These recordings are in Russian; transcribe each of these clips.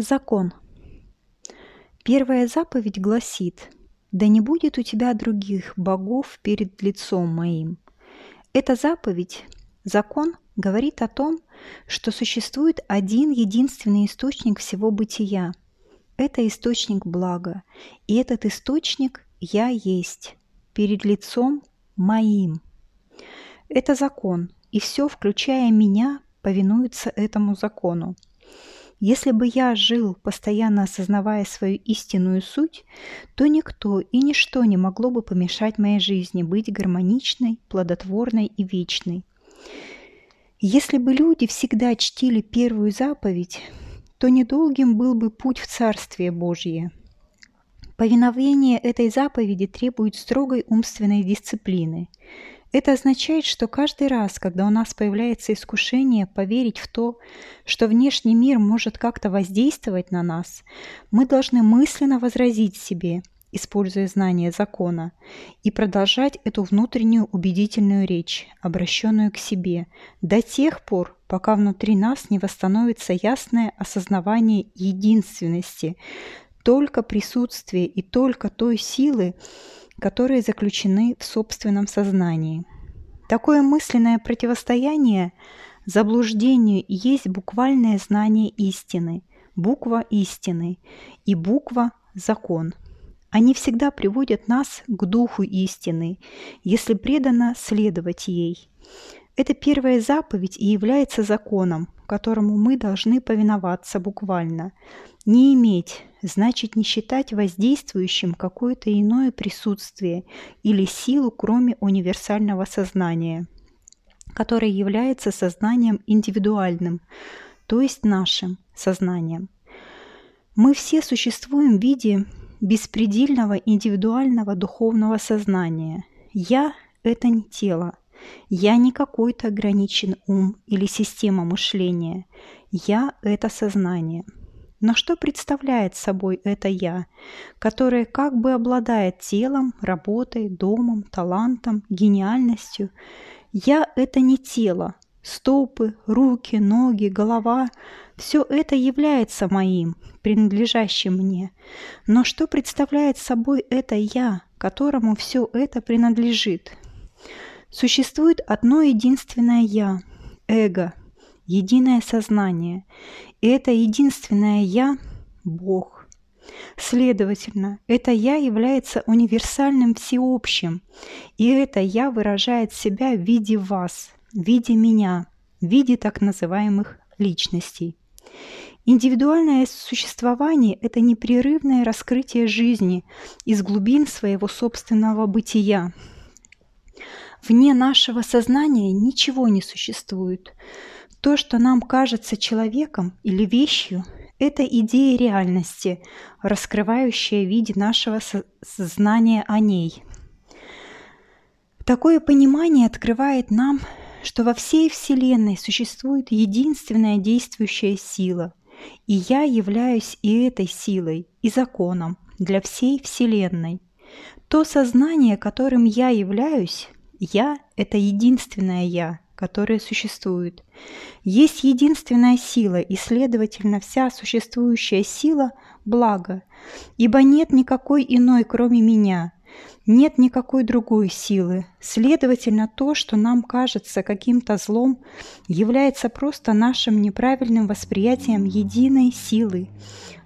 Закон. Первая заповедь гласит «Да не будет у тебя других богов перед лицом моим». Эта заповедь, закон, говорит о том, что существует один единственный источник всего бытия. Это источник блага, и этот источник «Я есть» перед лицом моим. Это закон, и все, включая меня, повинуется этому закону. Если бы я жил, постоянно осознавая свою истинную суть, то никто и ничто не могло бы помешать моей жизни быть гармоничной, плодотворной и вечной. Если бы люди всегда чтили первую заповедь, то недолгим был бы путь в Царствие Божье. Повиновение этой заповеди требует строгой умственной дисциплины – это означает, что каждый раз, когда у нас появляется искушение поверить в то, что внешний мир может как-то воздействовать на нас, мы должны мысленно возразить себе, используя знание закона, и продолжать эту внутреннюю убедительную речь, обращенную к себе, до тех пор, пока внутри нас не восстановится ясное осознавание единственности, только присутствие и только той силы, которые заключены в собственном сознании. Такое мысленное противостояние заблуждению есть буквальное знание истины, буква истины и буква закон. Они всегда приводят нас к духу истины, если преданно следовать ей. Это первая заповедь и является законом, которому мы должны повиноваться буквально. Не иметь значит не считать воздействующим какое-то иное присутствие или силу, кроме универсального сознания, которое является сознанием индивидуальным, то есть нашим сознанием. Мы все существуем в виде беспредельного индивидуального духовного сознания. Я – это не тело. Я не какой-то ограничен ум или система мышления. Я – это сознание – но что представляет собой это «я», которое как бы обладает телом, работой, домом, талантом, гениальностью? «Я» — это не тело. Стопы, руки, ноги, голова — все это является моим, принадлежащим мне. Но что представляет собой это «я», которому все это принадлежит? Существует одно единственное «я» — эго — единое сознание. И это единственное «я» – Бог. Следовательно, это «я» является универсальным всеобщим, и это «я» выражает себя в виде вас, в виде меня, в виде так называемых личностей. Индивидуальное существование – это непрерывное раскрытие жизни из глубин своего собственного бытия. Вне нашего сознания ничего не существует – то, что нам кажется человеком или вещью, это идея реальности, раскрывающая в виде нашего сознания о ней. Такое понимание открывает нам, что во всей Вселенной существует единственная действующая сила, и я являюсь и этой силой, и законом для всей Вселенной. То сознание, которым я являюсь, я – это единственное я – которые существуют. Есть единственная сила, и, следовательно, вся существующая сила – благо, ибо нет никакой иной, кроме меня, нет никакой другой силы. Следовательно, то, что нам кажется каким-то злом, является просто нашим неправильным восприятием единой силы.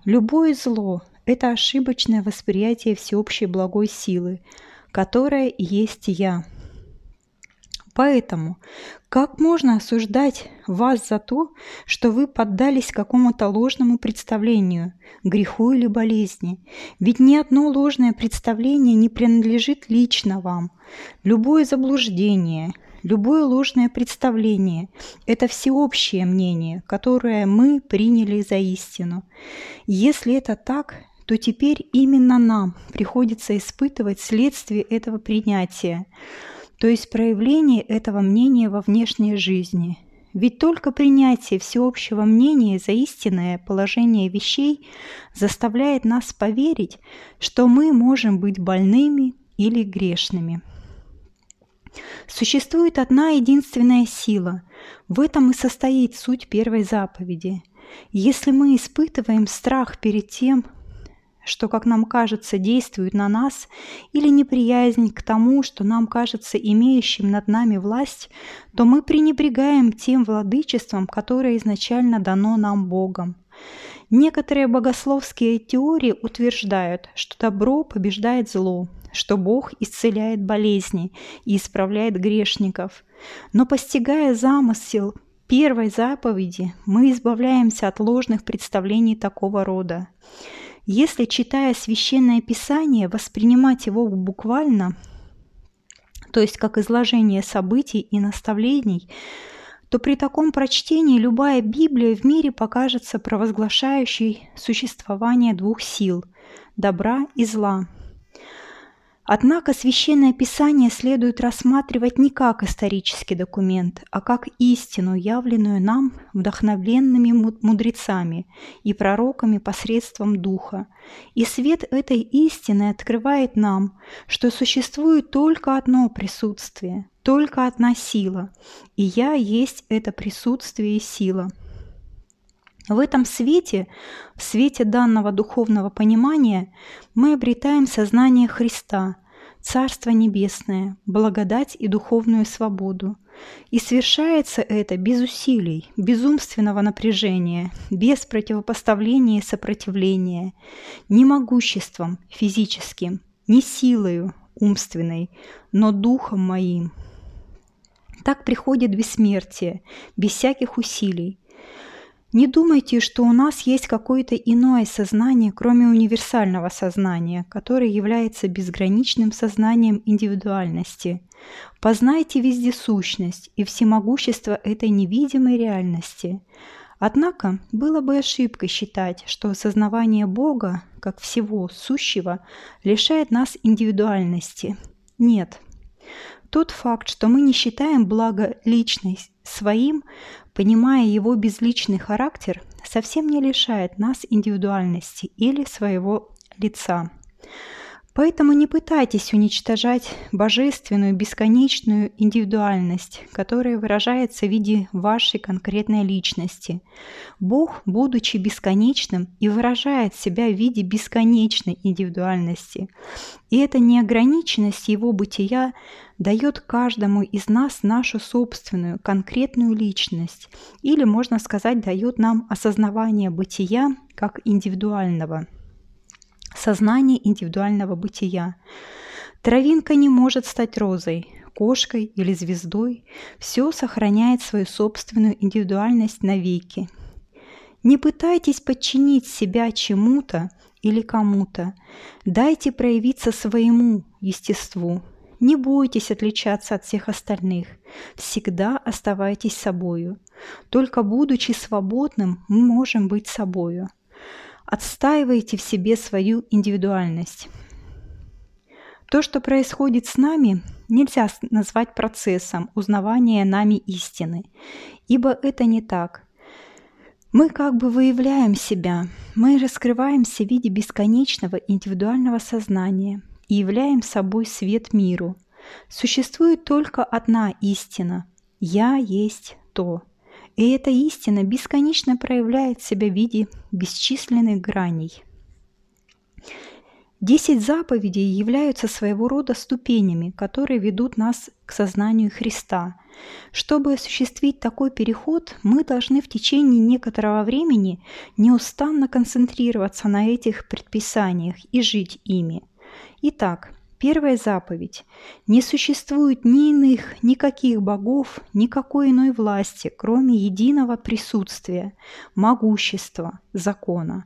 Любое зло – это ошибочное восприятие всеобщей благой силы, которая есть Я. Поэтому как можно осуждать вас за то, что вы поддались какому-то ложному представлению, греху или болезни? Ведь ни одно ложное представление не принадлежит лично вам. Любое заблуждение, любое ложное представление – это всеобщее мнение, которое мы приняли за истину. Если это так, то теперь именно нам приходится испытывать следствие этого принятия – то есть проявление этого мнения во внешней жизни. Ведь только принятие всеобщего мнения за истинное положение вещей заставляет нас поверить, что мы можем быть больными или грешными. Существует одна единственная сила. В этом и состоит суть первой заповеди. Если мы испытываем страх перед тем, что, как нам кажется, действует на нас, или неприязнь к тому, что нам кажется имеющим над нами власть, то мы пренебрегаем тем владычеством, которое изначально дано нам Богом. Некоторые богословские теории утверждают, что добро побеждает зло, что Бог исцеляет болезни и исправляет грешников. Но постигая замысел первой заповеди, мы избавляемся от ложных представлений такого рода. Если, читая священное писание, воспринимать его буквально, то есть как изложение событий и наставлений, то при таком прочтении любая Библия в мире покажется провозглашающей существование двух сил – добра и зла – Однако Священное Писание следует рассматривать не как исторический документ, а как истину, явленную нам вдохновленными мудрецами и пророками посредством Духа. И свет этой истины открывает нам, что существует только одно присутствие, только одна сила, и «Я есть это присутствие и сила». В этом свете, в свете данного духовного понимания, мы обретаем сознание Христа, Царство Небесное, благодать и духовную свободу. И совершается это без усилий, без умственного напряжения, без противопоставления и сопротивления, ни могуществом физическим, ни силою умственной, но духом моим. Так приходит бессмертие, без всяких усилий, не думайте, что у нас есть какое-то иное сознание, кроме универсального сознания, которое является безграничным сознанием индивидуальности. Познайте вездесущность и всемогущество этой невидимой реальности. Однако было бы ошибкой считать, что осознавание Бога, как всего сущего, лишает нас индивидуальности. Нет. Тот факт, что мы не считаем благо личность своим, понимая его безличный характер, совсем не лишает нас индивидуальности или своего лица. Поэтому не пытайтесь уничтожать божественную бесконечную индивидуальность, которая выражается в виде вашей конкретной личности. Бог, будучи бесконечным, и выражает себя в виде бесконечной индивидуальности. И эта неограниченность его бытия дает каждому из нас нашу собственную конкретную личность, или, можно сказать, дает нам осознавание бытия как индивидуального – сознание индивидуального бытия. Травинка не может стать розой, кошкой или звездой. Все сохраняет свою собственную индивидуальность навеки. Не пытайтесь подчинить себя чему-то или кому-то. Дайте проявиться своему естеству. Не бойтесь отличаться от всех остальных. Всегда оставайтесь собою. Только будучи свободным, мы можем быть собою отстаиваете в себе свою индивидуальность. То, что происходит с нами, нельзя назвать процессом узнавания нами истины, ибо это не так. Мы как бы выявляем себя, мы раскрываемся в виде бесконечного индивидуального сознания и являем собой свет миру. Существует только одна истина – «Я есть то». И эта истина бесконечно проявляет себя в виде бесчисленных граней. Десять заповедей являются своего рода ступенями, которые ведут нас к сознанию Христа. Чтобы осуществить такой переход, мы должны в течение некоторого времени неустанно концентрироваться на этих предписаниях и жить ими. Итак, Первая заповедь. Не существует ни иных, никаких богов, никакой иной власти, кроме единого присутствия, могущества, закона.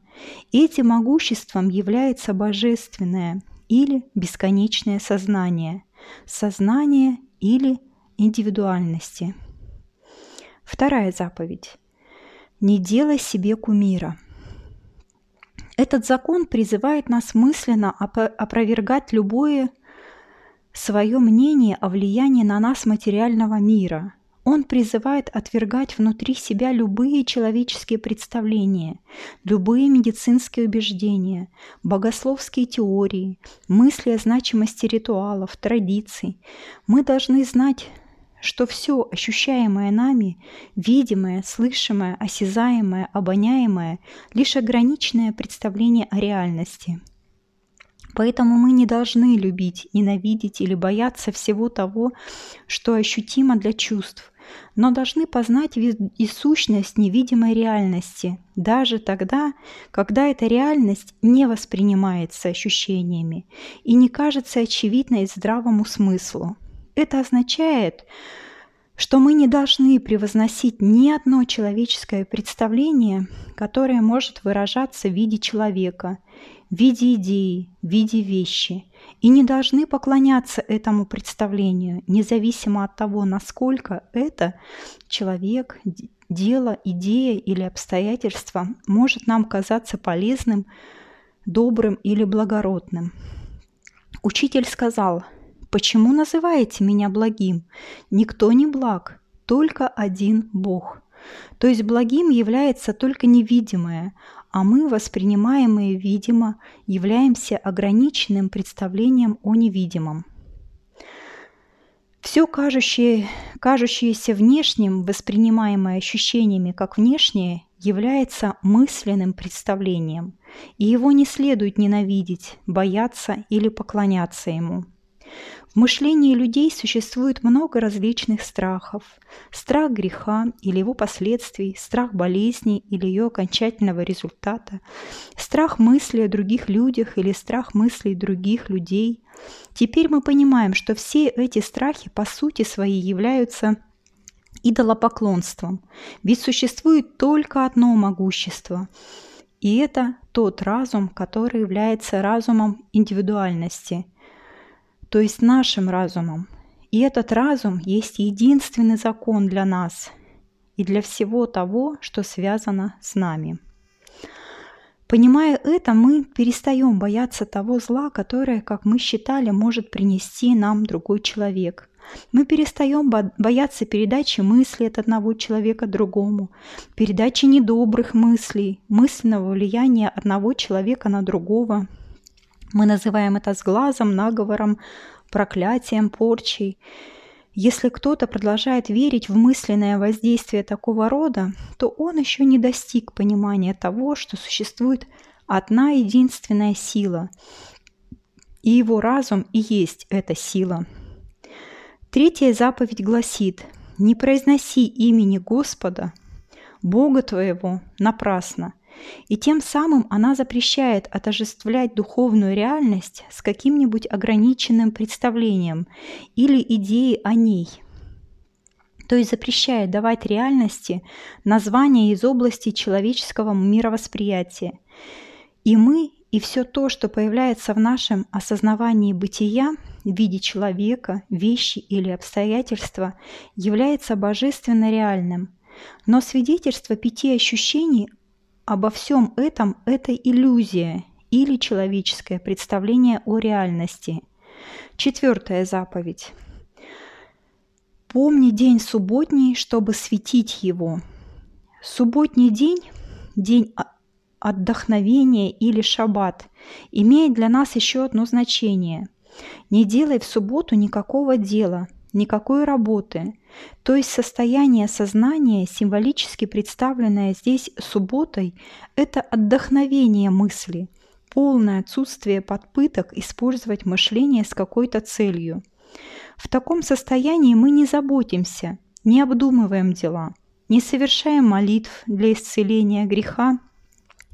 Этим могуществом является божественное или бесконечное сознание, сознание или индивидуальности. Вторая заповедь. Не делай себе кумира – этот закон призывает нас мысленно опровергать любое свое мнение о влиянии на нас материального мира. Он призывает отвергать внутри себя любые человеческие представления, любые медицинские убеждения, богословские теории, мысли о значимости ритуалов, традиций. Мы должны знать что все ощущаемое нами, видимое, слышимое, осязаемое, обоняемое – лишь ограниченное представление о реальности. Поэтому мы не должны любить, ненавидеть или бояться всего того, что ощутимо для чувств, но должны познать и сущность невидимой реальности, даже тогда, когда эта реальность не воспринимается ощущениями и не кажется очевидной здравому смыслу. Это означает, что мы не должны превозносить ни одно человеческое представление, которое может выражаться в виде человека, в виде идеи, в виде вещи, и не должны поклоняться этому представлению, независимо от того, насколько это человек, дело, идея или обстоятельство может нам казаться полезным, добрым или благородным. Учитель сказал – Почему называете меня благим? Никто не благ, только один Бог. То есть благим является только невидимое, а мы, воспринимаемые видимо, являемся ограниченным представлением о невидимом. Все кажущее, кажущееся внешним, воспринимаемое ощущениями как внешнее, является мысленным представлением, и его не следует ненавидеть, бояться или поклоняться ему – в мышлении людей существует много различных страхов. Страх греха или его последствий, страх болезни или ее окончательного результата, страх мысли о других людях или страх мыслей других людей. Теперь мы понимаем, что все эти страхи по сути своей являются идолопоклонством, ведь существует только одно могущество – и это тот разум, который является разумом индивидуальности – то есть нашим разумом. И этот разум есть единственный закон для нас и для всего того, что связано с нами. Понимая это, мы перестаем бояться того зла, которое, как мы считали, может принести нам другой человек. Мы перестаем бояться передачи мыслей от одного человека другому, передачи недобрых мыслей, мысленного влияния одного человека на другого – мы называем это сглазом, наговором, проклятием, порчей. Если кто-то продолжает верить в мысленное воздействие такого рода, то он еще не достиг понимания того, что существует одна единственная сила, и его разум и есть эта сила. Третья заповедь гласит «Не произноси имени Господа, Бога твоего, напрасно, и тем самым она запрещает отождествлять духовную реальность с каким-нибудь ограниченным представлением или идеей о ней. То есть запрещает давать реальности названия из области человеческого мировосприятия. И мы, и все то, что появляется в нашем осознавании бытия в виде человека, вещи или обстоятельства, является божественно реальным. Но свидетельство пяти ощущений обо всем этом – это иллюзия или человеческое представление о реальности. Четвертая заповедь. Помни день субботний, чтобы светить его. Субботний день – день отдохновения или шаббат, имеет для нас еще одно значение. Не делай в субботу никакого дела – никакой работы. То есть состояние сознания, символически представленное здесь субботой, это отдохновение мысли, полное отсутствие подпыток использовать мышление с какой-то целью. В таком состоянии мы не заботимся, не обдумываем дела, не совершаем молитв для исцеления греха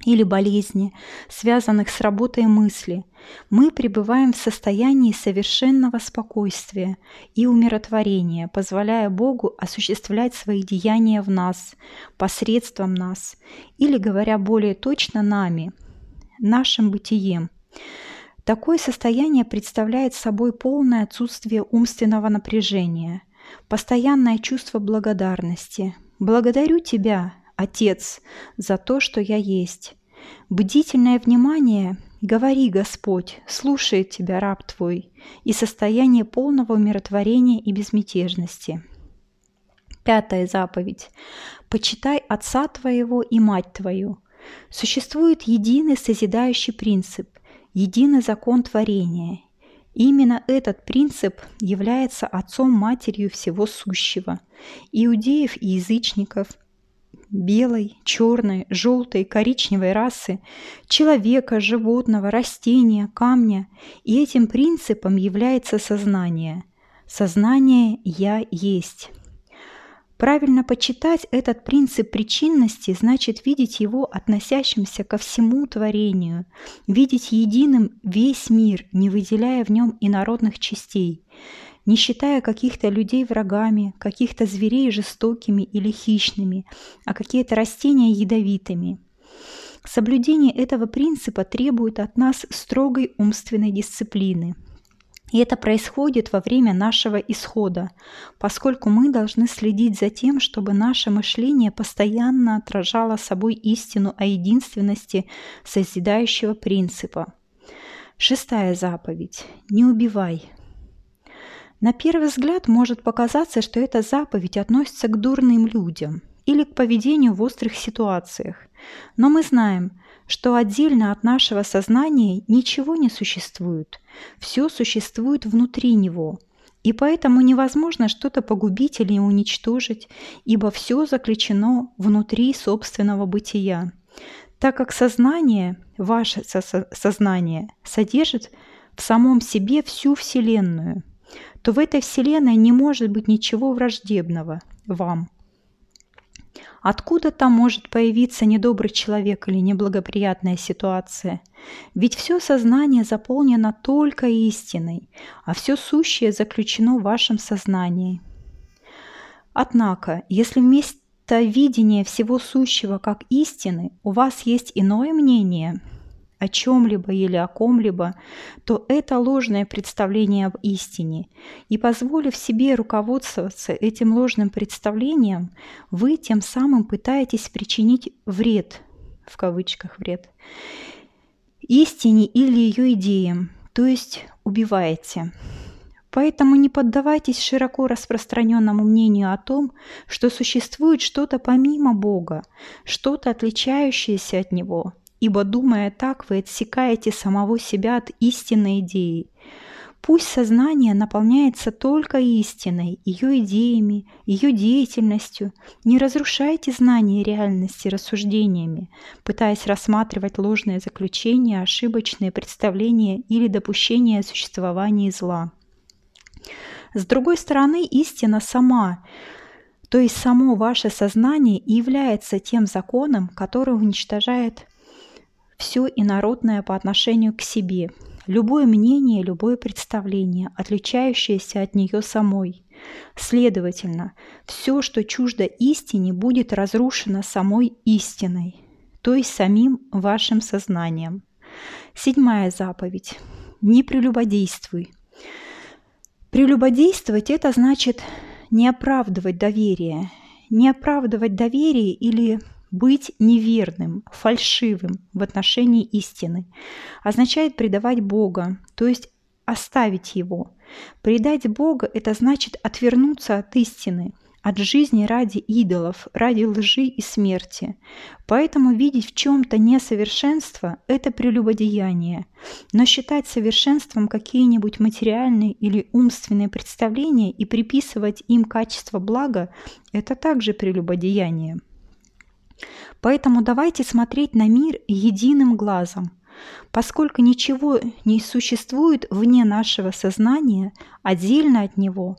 или болезни, связанных с работой мысли, мы пребываем в состоянии совершенного спокойствия и умиротворения, позволяя Богу осуществлять свои деяния в нас, посредством нас, или, говоря более точно, нами, нашим бытием. Такое состояние представляет собой полное отсутствие умственного напряжения, постоянное чувство благодарности. «Благодарю Тебя, Отец, за то, что я есть. Бдительное внимание, говори, Господь, слушает тебя раб твой, и состояние полного умиротворения и безмятежности. Пятая заповедь. Почитай отца твоего и мать твою. Существует единый созидающий принцип, единый закон творения. именно этот принцип является отцом-матерью всего сущего. Иудеев и язычников, белой, черной, желтой, коричневой расы, человека, животного, растения, камня. И этим принципом является сознание. Сознание «я есть». Правильно почитать этот принцип причинности значит видеть его относящимся ко всему творению, видеть единым весь мир, не выделяя в нем инородных частей, не считая каких-то людей врагами, каких-то зверей жестокими или хищными, а какие-то растения ядовитыми. Соблюдение этого принципа требует от нас строгой умственной дисциплины – и это происходит во время нашего исхода, поскольку мы должны следить за тем, чтобы наше мышление постоянно отражало собой истину о единственности созидающего принципа. Шестая заповедь. Не убивай. На первый взгляд может показаться, что эта заповедь относится к дурным людям или к поведению в острых ситуациях. Но мы знаем, что отдельно от нашего сознания ничего не существует. Все существует внутри него. И поэтому невозможно что-то погубить или уничтожить, ибо все заключено внутри собственного бытия. Так как сознание, ваше сознание, содержит в самом себе всю Вселенную, то в этой Вселенной не может быть ничего враждебного вам – Откуда там может появиться недобрый человек или неблагоприятная ситуация? Ведь все сознание заполнено только истиной, а все сущее заключено в вашем сознании. Однако, если вместо видения всего сущего как истины у вас есть иное мнение – о чем-либо или о ком-либо, то это ложное представление об истине. И позволив себе руководствоваться этим ложным представлением, вы тем самым пытаетесь причинить вред, в кавычках вред, истине или ее идеям, то есть убиваете. Поэтому не поддавайтесь широко распространенному мнению о том, что существует что-то помимо Бога, что-то отличающееся от Него – ибо, думая так, вы отсекаете самого себя от истинной идеи. Пусть сознание наполняется только истиной, ее идеями, ее деятельностью. Не разрушайте знания реальности рассуждениями, пытаясь рассматривать ложные заключения, ошибочные представления или допущения о существовании зла. С другой стороны, истина сама, то есть само ваше сознание является тем законом, который уничтожает все инородное по отношению к себе, любое мнение, любое представление, отличающееся от нее самой. Следовательно, все, что чуждо истине, будет разрушено самой истиной, то есть самим вашим сознанием. Седьмая заповедь. Не прелюбодействуй. Прелюбодействовать – это значит не оправдывать доверие. Не оправдывать доверие или быть неверным, фальшивым в отношении истины означает предавать Бога, то есть оставить Его. Предать Бога – это значит отвернуться от истины, от жизни ради идолов, ради лжи и смерти. Поэтому видеть в чем-то несовершенство – это прелюбодеяние. Но считать совершенством какие-нибудь материальные или умственные представления и приписывать им качество блага – это также прелюбодеяние. Поэтому давайте смотреть на мир единым глазом. Поскольку ничего не существует вне нашего сознания, отдельно от него,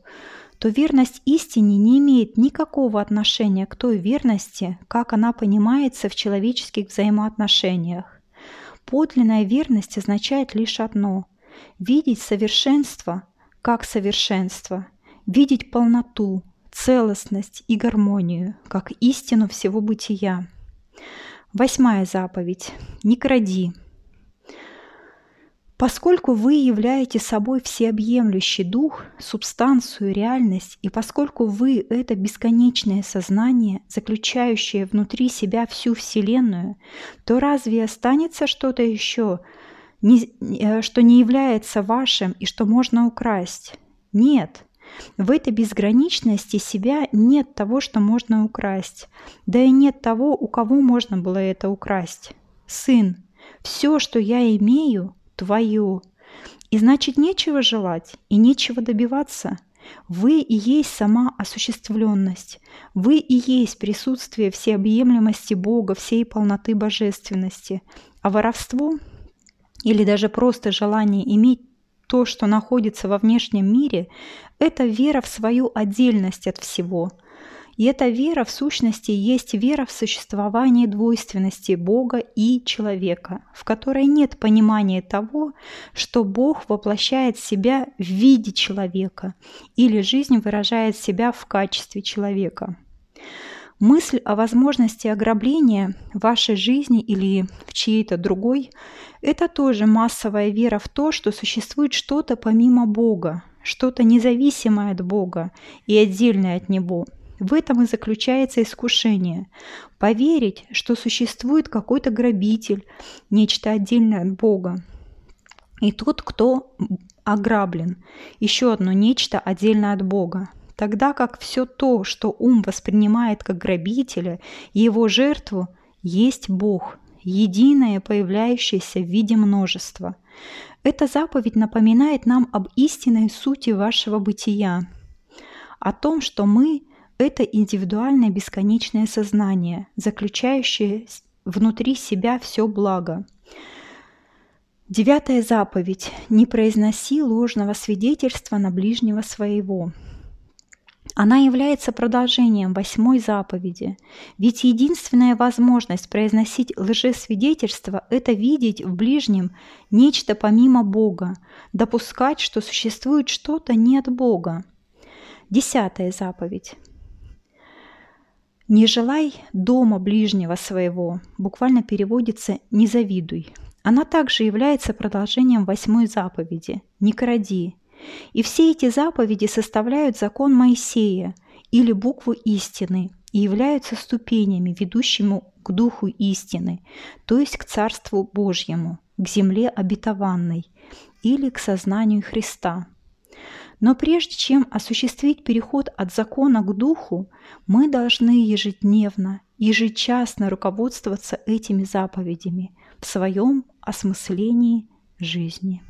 то верность истине не имеет никакого отношения к той верности, как она понимается в человеческих взаимоотношениях. Подлинная верность означает лишь одно – видеть совершенство как совершенство, видеть полноту, целостность и гармонию как истину всего бытия. Восьмая заповедь. Не кради. Поскольку вы являете собой всеобъемлющий дух, субстанцию, реальность, и поскольку вы – это бесконечное сознание, заключающее внутри себя всю Вселенную, то разве останется что-то еще, э, что не является вашим и что можно украсть? Нет – в этой безграничности себя нет того, что можно украсть. Да и нет того, у кого можно было это украсть. Сын, все, что я имею, твое. И значит, нечего желать и нечего добиваться. Вы и есть сама осуществленность. Вы и есть присутствие всеобъемлемости Бога, всей полноты божественности. А воровство или даже просто желание иметь то, что находится во внешнем мире, это вера в свою отдельность от всего – и эта вера в сущности есть вера в существование двойственности Бога и человека, в которой нет понимания того, что Бог воплощает себя в виде человека или жизнь выражает себя в качестве человека. Мысль о возможности ограбления вашей жизни или в чьей-то другой – это тоже массовая вера в то, что существует что-то помимо Бога, что-то независимое от Бога и отдельное от Него – в этом и заключается искушение. Поверить, что существует какой-то грабитель, нечто отдельное от Бога. И тот, кто ограблен, еще одно нечто отдельное от Бога. Тогда как все то, что ум воспринимает как грабителя и его жертву, есть Бог, единое, появляющееся в виде множества. Эта заповедь напоминает нам об истинной сути вашего бытия, о том, что мы это индивидуальное бесконечное сознание, заключающее внутри себя все благо. Девятая заповедь. Не произноси ложного свидетельства на ближнего своего. Она является продолжением восьмой заповеди, ведь единственная возможность произносить лжесвидетельство – это видеть в ближнем нечто помимо Бога, допускать, что существует что-то не от Бога. Десятая заповедь. «Не желай дома ближнего своего» буквально переводится «не завидуй». Она также является продолжением восьмой заповеди «Не кради». И все эти заповеди составляют закон Моисея или букву истины и являются ступенями, ведущими к духу истины, то есть к Царству Божьему, к земле обетованной или к сознанию Христа – но прежде чем осуществить переход от закона к духу, мы должны ежедневно, ежечасно руководствоваться этими заповедями в своем осмыслении жизни.